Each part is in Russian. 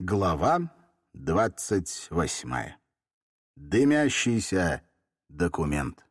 Глава двадцать восьмая. Дымящийся документ.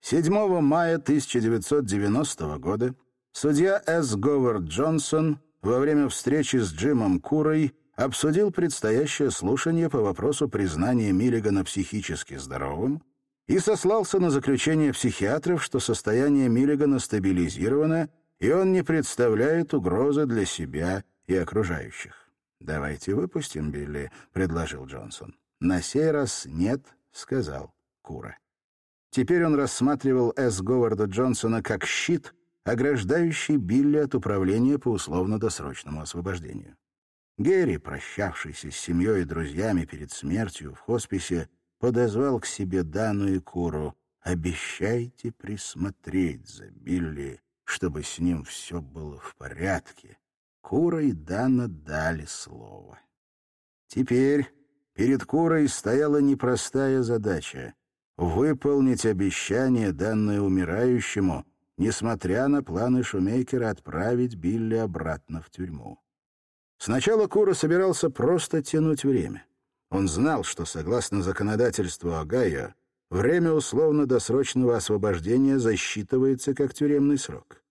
7 мая 1990 года судья С. Говард Джонсон во время встречи с Джимом Курой обсудил предстоящее слушание по вопросу признания Миллигана психически здоровым и сослался на заключение психиатров, что состояние Миллигана стабилизировано, и он не представляет угрозы для себя и окружающих. «Давайте выпустим Билли», — предложил Джонсон. «На сей раз нет», — сказал Кура. Теперь он рассматривал С. Говарда Джонсона как щит, ограждающий Билли от управления по условно-досрочному освобождению. Герри, прощавшийся с семьей и друзьями перед смертью в хосписе, подозвал к себе Дану и Куру. «Обещайте присмотреть за Билли, чтобы с ним все было в порядке, Кура и Дана дали слово. Теперь перед Курой стояла непростая задача — выполнить обещание, данное умирающему, несмотря на планы Шумейкера отправить Билли обратно в тюрьму. Сначала Кура собирался просто тянуть время. Он знал, что, согласно законодательству Огайо, время условно-досрочного освобождения засчитывается как тюремный срок.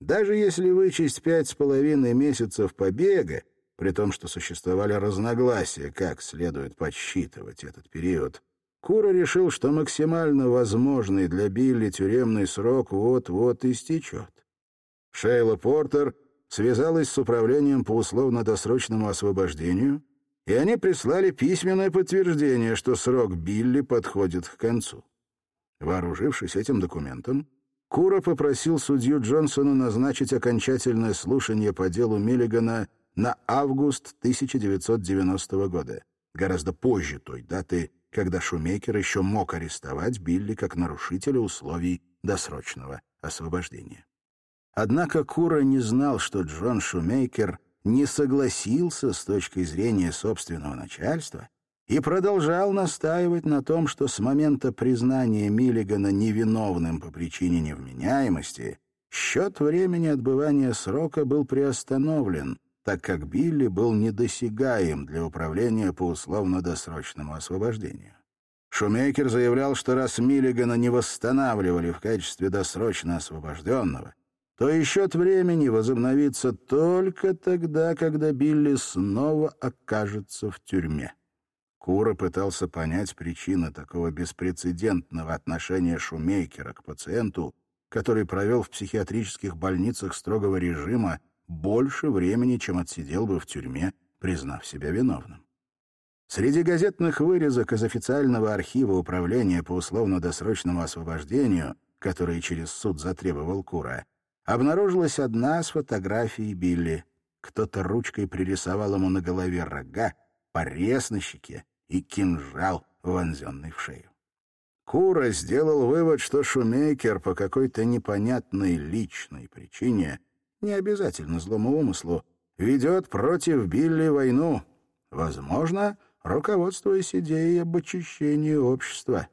Даже если вычесть пять с половиной месяцев побега, при том, что существовали разногласия, как следует подсчитывать этот период, Кура решил, что максимально возможный для Билли тюремный срок вот-вот истечет. Шейла Портер связалась с управлением по условно-досрочному освобождению, и они прислали письменное подтверждение, что срок Билли подходит к концу. Вооружившись этим документом, Кура попросил судью Джонсона назначить окончательное слушание по делу Миллигана на август 1990 года, гораздо позже той даты, когда Шумейкер еще мог арестовать Билли как нарушителя условий досрочного освобождения. Однако Кура не знал, что Джон Шумейкер не согласился с точки зрения собственного начальства и продолжал настаивать на том, что с момента признания Миллигана невиновным по причине невменяемости счет времени отбывания срока был приостановлен, так как Билли был недосягаем для управления по условно-досрочному освобождению. Шумейкер заявлял, что раз Миллигана не восстанавливали в качестве досрочно освобожденного, то и счет времени возобновится только тогда, когда Билли снова окажется в тюрьме. Кура пытался понять причины такого беспрецедентного отношения Шумейкера к пациенту, который провел в психиатрических больницах строгого режима больше времени, чем отсидел бы в тюрьме, признав себя виновным. Среди газетных вырезок из официального архива Управления по условно-досрочному освобождению, который через суд затребовал Кура, обнаружилась одна с фотографией Билли. Кто-то ручкой пририсовал ему на голове рога, порез на щеке и кинжал, вонзенный в шею. Кура сделал вывод, что Шумейкер по какой-то непонятной личной причине, не обязательно злому умыслу, ведет против Билли войну, возможно, руководствуясь идеей об очищении общества.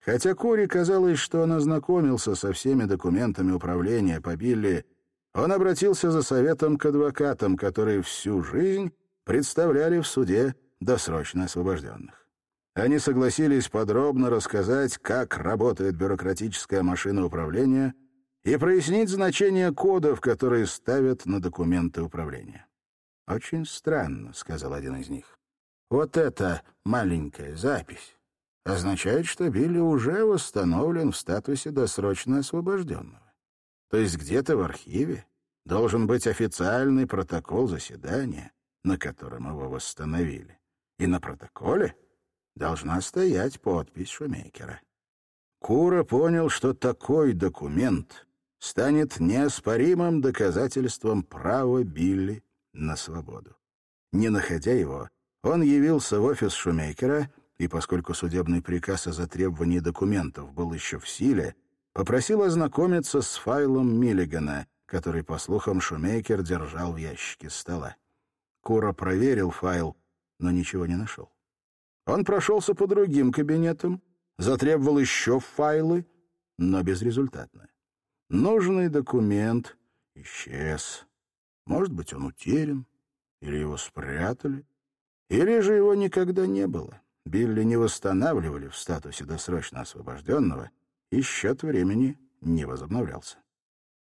Хотя Куре казалось, что он ознакомился со всеми документами управления по Билли, он обратился за советом к адвокатам, которые всю жизнь представляли в суде досрочно освобожденных. Они согласились подробно рассказать, как работает бюрократическая машина управления и прояснить значение кодов, которые ставят на документы управления. «Очень странно», — сказал один из них. «Вот эта маленькая запись означает, что Билли уже восстановлен в статусе досрочно освобожденного. То есть где-то в архиве должен быть официальный протокол заседания, на котором его восстановили и на протоколе должна стоять подпись Шумейкера. Кура понял, что такой документ станет неоспоримым доказательством права Билли на свободу. Не находя его, он явился в офис Шумейкера и, поскольку судебный приказ о затребовании документов был еще в силе, попросил ознакомиться с файлом Миллигана, который, по слухам, Шумейкер держал в ящике стола. Кура проверил файл но ничего не нашел. Он прошелся по другим кабинетам, затребовал еще файлы, но безрезультатно. Нужный документ исчез. Может быть, он утерян Или его спрятали? Или же его никогда не было? Билли не восстанавливали в статусе досрочно освобожденного, и счет времени не возобновлялся.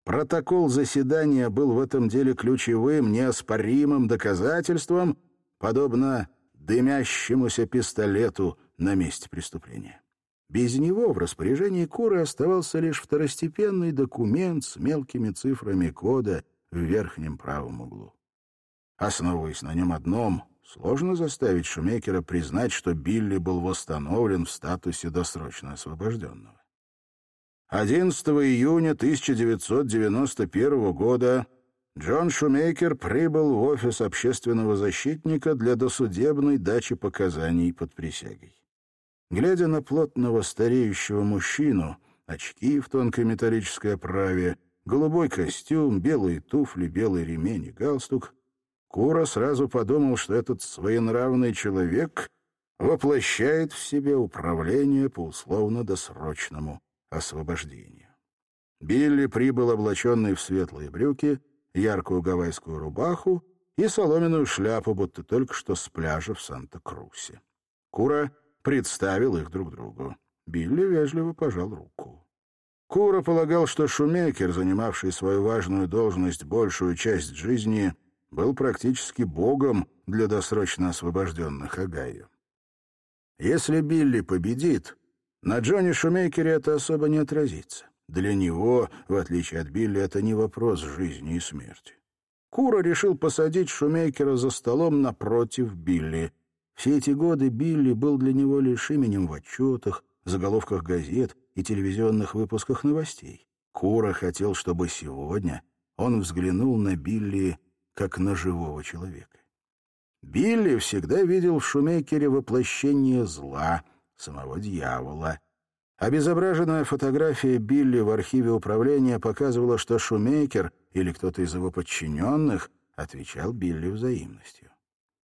Протокол заседания был в этом деле ключевым, неоспоримым доказательством, подобно дымящемуся пистолету на месте преступления. Без него в распоряжении Куры оставался лишь второстепенный документ с мелкими цифрами кода в верхнем правом углу. Основываясь на нем одном, сложно заставить Шумекера признать, что Билли был восстановлен в статусе досрочно освобожденного. 11 июня 1991 года Джон Шумейкер прибыл в офис общественного защитника для досудебной дачи показаний под присягой. Глядя на плотного стареющего мужчину, очки в тонкой металлической оправе, голубой костюм, белые туфли, белый ремень и галстук, Кура сразу подумал, что этот своенравный человек воплощает в себе управление по условно-досрочному освобождению. Билли прибыл облаченный в светлые брюки, яркую гавайскую рубаху и соломенную шляпу, будто только что с пляжа в Санта-Крусе. Кура представил их друг другу. Билли вежливо пожал руку. Кура полагал, что Шумейкер, занимавший свою важную должность большую часть жизни, был практически богом для досрочно освобожденных Агаю. Если Билли победит, на Джонни Шумейкере это особо не отразится. Для него, в отличие от Билли, это не вопрос жизни и смерти. Кура решил посадить Шумейкера за столом напротив Билли. Все эти годы Билли был для него лишь именем в отчетах, заголовках газет и телевизионных выпусках новостей. Кура хотел, чтобы сегодня он взглянул на Билли как на живого человека. Билли всегда видел в Шумейкере воплощение зла, самого дьявола. Обезображенная фотография Билли в архиве управления показывала, что Шумейкер или кто-то из его подчиненных отвечал Билли взаимностью.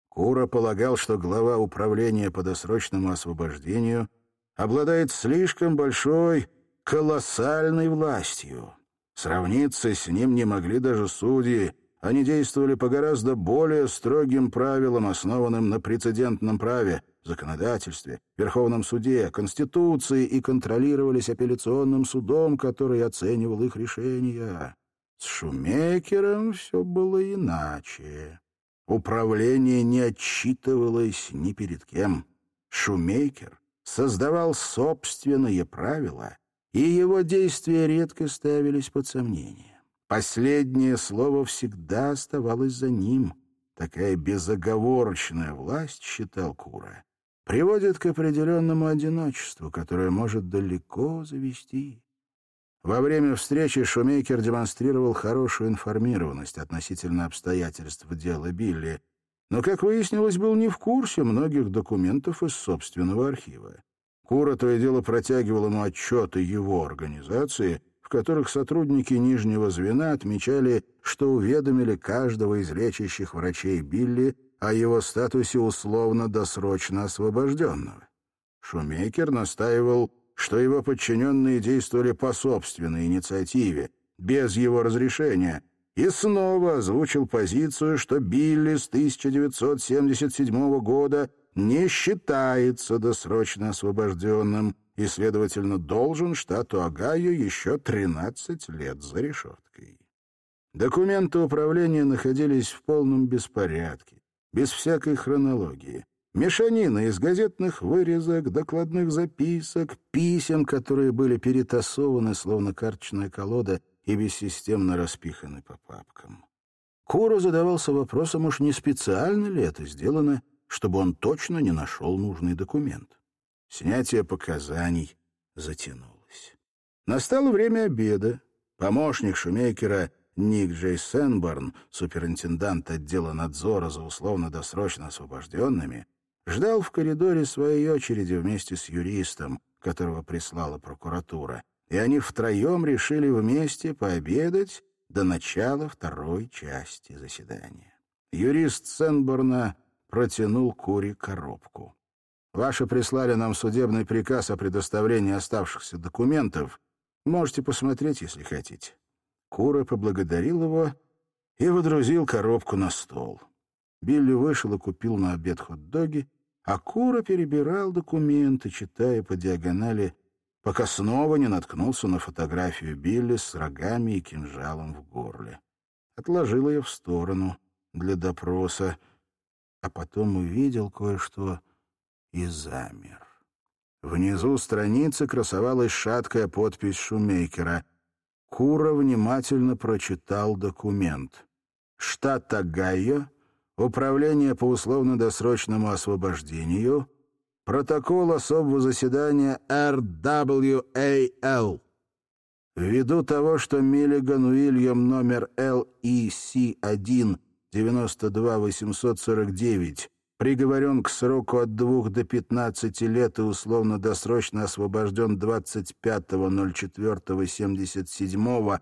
Кура полагал, что глава управления по досрочному освобождению обладает слишком большой, колоссальной властью. Сравниться с ним не могли даже судьи, они действовали по гораздо более строгим правилам, основанным на прецедентном праве, законодательстве, Верховном суде, Конституции и контролировались апелляционным судом, который оценивал их решения. С Шумекером все было иначе. Управление не отчитывалось ни перед кем. Шумейкер создавал собственные правила, и его действия редко ставились под сомнение. Последнее слово всегда оставалось за ним. Такая безоговорочная власть, считал Кура, приводит к определенному одиночеству, которое может далеко завести. Во время встречи Шумейкер демонстрировал хорошую информированность относительно обстоятельств дела Билли, но, как выяснилось, был не в курсе многих документов из собственного архива. Кура то и дело протягивал ему отчеты его организации — в которых сотрудники нижнего звена отмечали, что уведомили каждого из лечащих врачей Билли о его статусе условно-досрочно освобожденного. Шумейкер настаивал, что его подчиненные действовали по собственной инициативе, без его разрешения, и снова озвучил позицию, что Билли с 1977 года не считается досрочно освобожденным, и, следовательно, должен штату Огайо еще 13 лет за решеткой. Документы управления находились в полном беспорядке, без всякой хронологии. Мешанина из газетных вырезок, докладных записок, писем, которые были перетасованы, словно карточная колода, и бессистемно распиханы по папкам. Куро задавался вопросом, уж не специально ли это сделано, чтобы он точно не нашел нужный документ. Снятие показаний затянулось. Настало время обеда. Помощник Шумейкера Ник Джей Сенборн, суперинтендант отдела надзора за условно-досрочно освобожденными, ждал в коридоре своей очереди вместе с юристом, которого прислала прокуратура, и они втроем решили вместе пообедать до начала второй части заседания. Юрист Сенборна протянул Кури коробку. Ваши прислали нам судебный приказ о предоставлении оставшихся документов. Можете посмотреть, если хотите». Кура поблагодарил его и водрузил коробку на стол. Билли вышел и купил на обед хот-доги, а Кура перебирал документы, читая по диагонали, пока снова не наткнулся на фотографию Билли с рогами и кинжалом в горле. Отложил ее в сторону для допроса, а потом увидел кое-что и замер. Внизу страницы красовалась шаткая подпись Шумейкера. Кура внимательно прочитал документ. Штат Огайо, Управление по условно-досрочному освобождению, протокол особого заседания RWAL. Ввиду того, что Миллиган Уильям номер LEC1 92849 приговорен к сроку от 2 до 15 лет и условно-досрочно освобожден 25.04.77,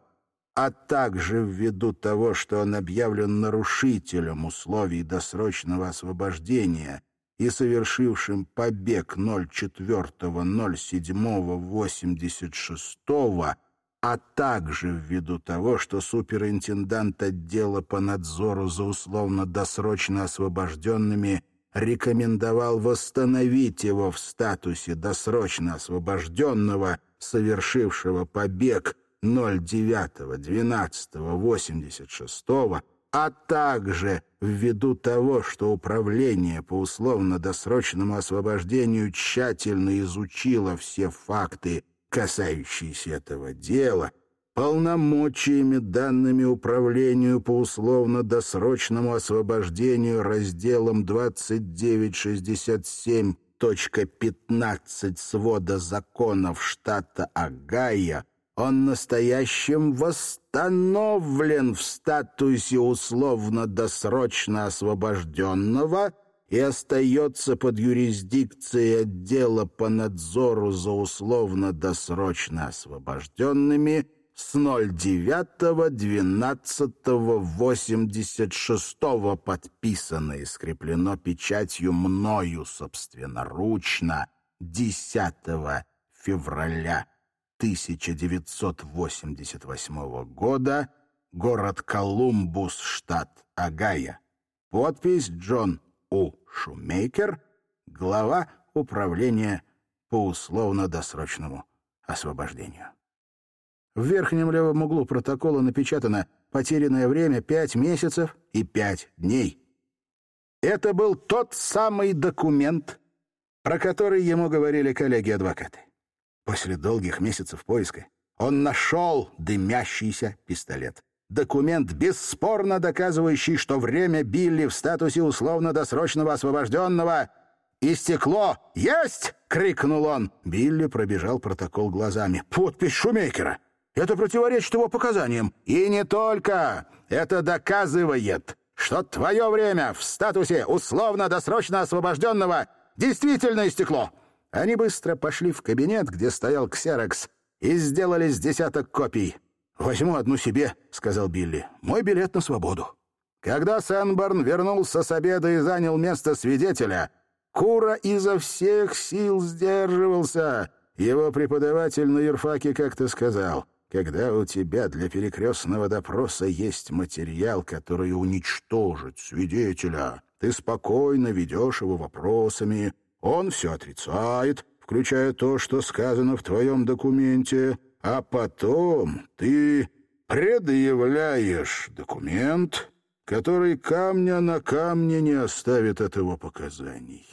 а также ввиду того, что он объявлен нарушителем условий досрочного освобождения и совершившим побег 04.07.86, а также ввиду того, что суперинтендант отдела по надзору за условно-досрочно освобожденными рекомендовал восстановить его в статусе досрочно освобожденного, совершившего побег 09.12.86, а также ввиду того, что Управление по условно-досрочному освобождению тщательно изучило все факты, касающиеся этого дела, полномочиями, данными Управлению по условно-досрочному освобождению разделом 2967.15 свода законов штата Огайо, он настоящим восстановлен в статусе условно-досрочно освобожденного и остается под юрисдикцией отдела по надзору за условно-досрочно освобожденными с 09.12.86 подписано и скреплено печатью мною собственноручно 10 февраля 1988 года, город Колумбус, штат Огайо. Подпись Джон У. Шумейкер, глава управления по условно-досрочному освобождению. В верхнем левом углу протокола напечатано «Потерянное время пять месяцев и пять дней». Это был тот самый документ, про который ему говорили коллеги-адвокаты. После долгих месяцев поиска он нашел дымящийся пистолет. Документ, бесспорно доказывающий, что время Билли в статусе условно-досрочного освобожденного истекло. «Есть!» — крикнул он. Билли пробежал протокол глазами. «Подпись Шумейкера! Это противоречит его показаниям. И не только! Это доказывает, что твое время в статусе условно-досрочно освобожденного действительно истекло!» Они быстро пошли в кабинет, где стоял ксерокс, и сделали с десяток копий. «Возьму одну себе», — сказал Билли. «Мой билет на свободу». Когда Сенборн вернулся с обеда и занял место свидетеля, Кура изо всех сил сдерживался. Его преподаватель на юрфаке как-то сказал, «Когда у тебя для перекрестного допроса есть материал, который уничтожит свидетеля, ты спокойно ведешь его вопросами, он все отрицает, включая то, что сказано в твоем документе, а потом ты предъявляешь документ, который камня на камне не оставит от его показаний.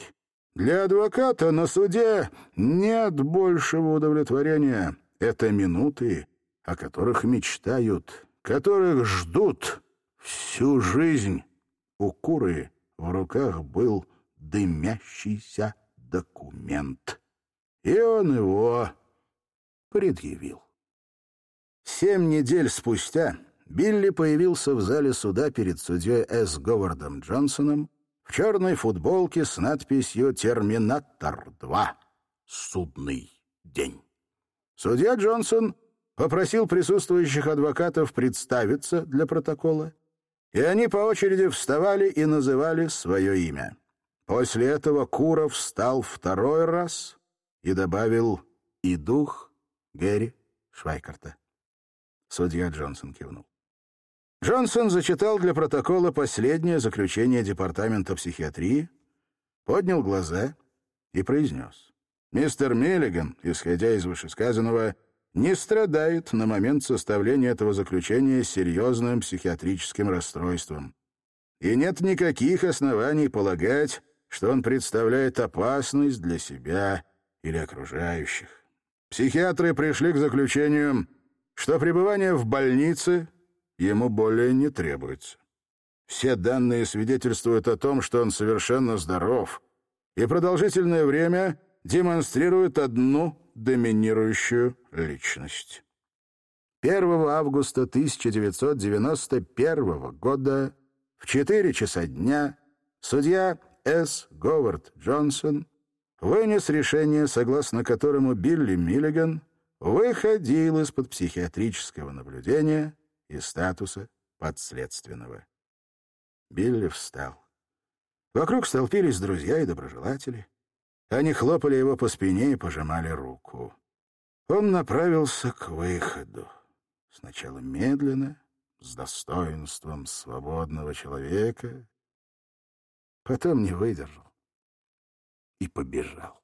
Для адвоката на суде нет большего удовлетворения. Это минуты, о которых мечтают, которых ждут всю жизнь. У Куры в руках был дымящийся документ. И он его предъявил. Семь недель спустя Билли появился в зале суда перед судьей С. Говардом Джонсоном в черной футболке с надписью «Терминатор-2. Судный день». Судья Джонсон попросил присутствующих адвокатов представиться для протокола, и они по очереди вставали и называли свое имя. После этого Куров встал второй раз и добавил «и дух Гэри Швайкарта». Судья Джонсон кивнул. Джонсон зачитал для протокола последнее заключение Департамента психиатрии, поднял глаза и произнес. «Мистер Миллиган, исходя из вышесказанного, не страдает на момент составления этого заключения серьезным психиатрическим расстройством. И нет никаких оснований полагать, что он представляет опасность для себя или окружающих. Психиатры пришли к заключению, что пребывание в больнице ему более не требуется. Все данные свидетельствуют о том, что он совершенно здоров и продолжительное время демонстрирует одну доминирующую личность. 1 августа 1991 года в 4 часа дня судья С. Говард Джонсон вынес решение, согласно которому Билли Миллиган выходил из-под психиатрического наблюдения и статуса подследственного. Билли встал. Вокруг столпились друзья и доброжелатели. Они хлопали его по спине и пожимали руку. Он направился к выходу. Сначала медленно, с достоинством свободного человека, потом не выдержал и побежал.